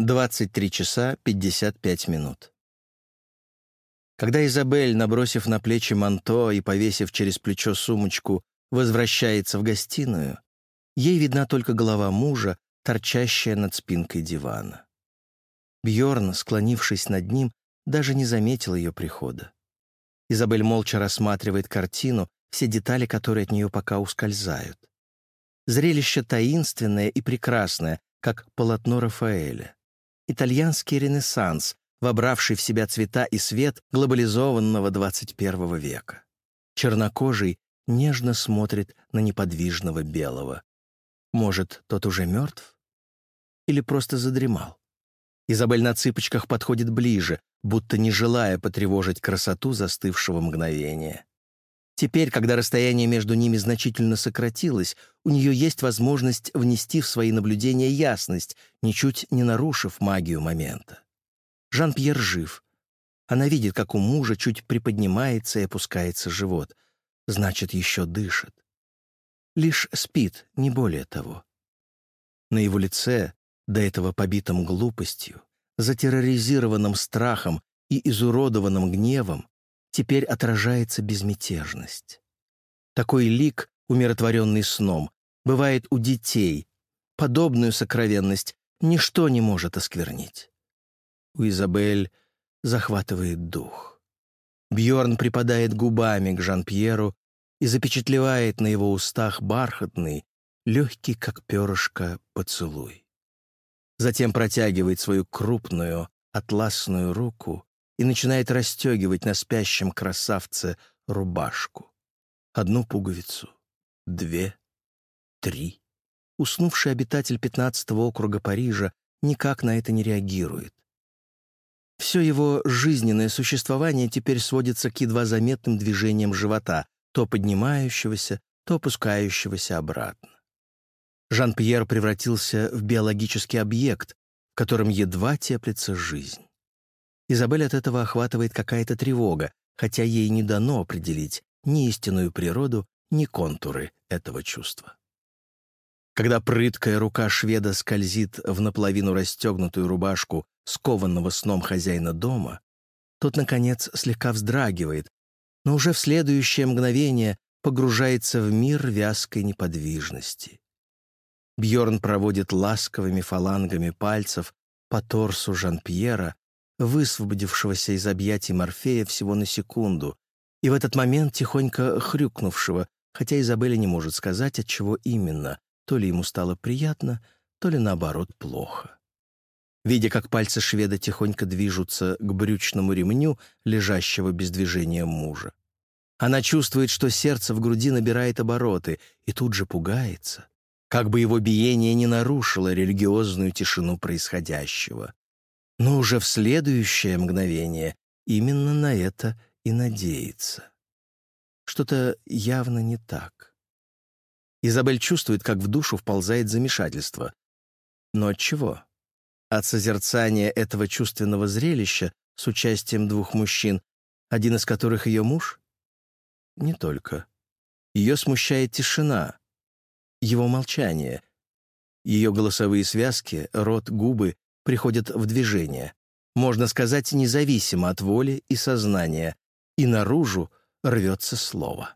23 часа 55 минут. Когда Изабель, набросив на плечи манто и повесив через плечо сумочку, возвращается в гостиную, ей видна только голова мужа, торчащая над спинкой дивана. Бьорн, склонившись над ним, даже не заметил ее прихода. Изабель молча рассматривает картину, все детали которые от нее пока ускользают. Зрелище таинственное и прекрасное, как полотно Рафаэля. Итальянский ренессанс, вобравший в себя цвета и свет глобализованного 21 века. Чернокожий нежно смотрит на неподвижного белого. Может, тот уже мертв? Или просто задремал? Изабель на цыпочках подходит ближе, будто не желая потревожить красоту застывшего мгновения. Теперь, когда расстояние между ними значительно сократилось, у нее есть возможность внести в свои наблюдения ясность, ничуть не нарушив магию момента. Жан-Пьер жив. Она видит, как у мужа чуть приподнимается и опускается живот. Значит, еще дышит. Лишь спит, не более того. На его лице, до этого побитом глупостью, затерроризированным страхом и изуродованным гневом, теперь отражается безмятежность. Такой лик, умиротворенный сном, бывает у детей. Подобную сокровенность ничто не может осквернить. У Изабель захватывает дух. Бьорн припадает губами к Жан-Пьеру и запечатлевает на его устах бархатный, легкий, как перышко, поцелуй. Затем протягивает свою крупную, атласную руку и начинает расстегивать на спящем красавце рубашку. Одну пуговицу, две, три. Уснувший обитатель 15-го округа Парижа никак на это не реагирует. Все его жизненное существование теперь сводится к едва заметным движениям живота, то поднимающегося, то опускающегося обратно. Жан-Пьер превратился в биологический объект, в котором едва теплится жизнь. Изабель от этого охватывает какая-то тревога, хотя ей не дано определить ни истинную природу, ни контуры этого чувства. Когда прыткая рука шведа скользит в наполовину расстегнутую рубашку скованного сном хозяина дома, тот, наконец, слегка вздрагивает, но уже в следующее мгновение погружается в мир вязкой неподвижности. Бьорн проводит ласковыми фалангами пальцев по торсу Жан-Пьера, высвободившегося из объятий Морфея всего на секунду, и в этот момент тихонько хрюкнувшего, хотя Изабелля не может сказать, от чего именно, то ли ему стало приятно, то ли наоборот плохо. Видя, как пальцы шведа тихонько движутся к брючному ремню, лежащего без движения мужа. Она чувствует, что сердце в груди набирает обороты, и тут же пугается, как бы его биение не нарушило религиозную тишину происходящего но уже в следующее мгновение именно на это и надеется. Что-то явно не так. Изабель чувствует, как в душу вползает замешательство. Но от чего? От созерцания этого чувственного зрелища с участием двух мужчин, один из которых ее муж? Не только. Ее смущает тишина, его молчание, ее голосовые связки, рот, губы приходят в движение, можно сказать, независимо от воли и сознания, и наружу рвется слово.